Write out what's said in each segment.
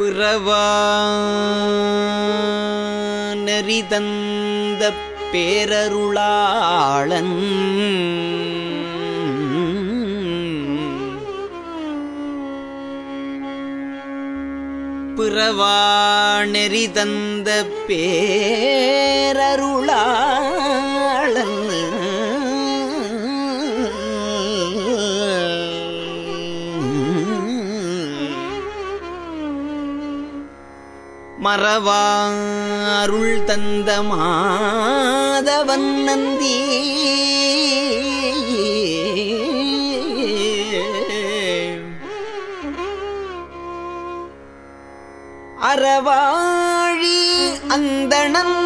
பிறவா பேரருளாளன். பிறவா நெறி தந்த பேரருளாளன். மறவா அருள் தந்த மாதவன் நந்தி அறவாழி அந்தணன்.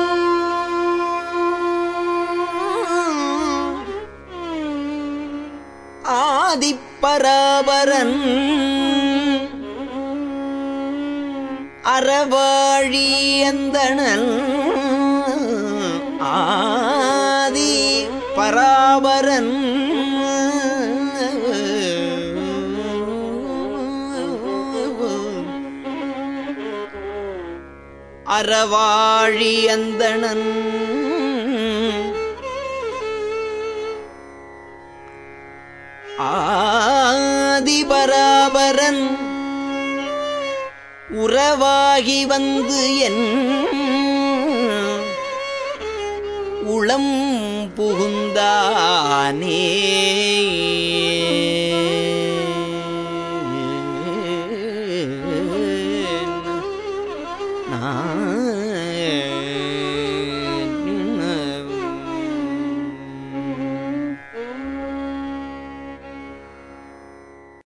ஆதிப்பராபரன் அறவாழி எந்தனல் ஆதி பராபரன். அறவாழி அந்தணன் ஆதிபராபரன் உறவாகி வந்து என் உளம் புகுந்தானே. நான்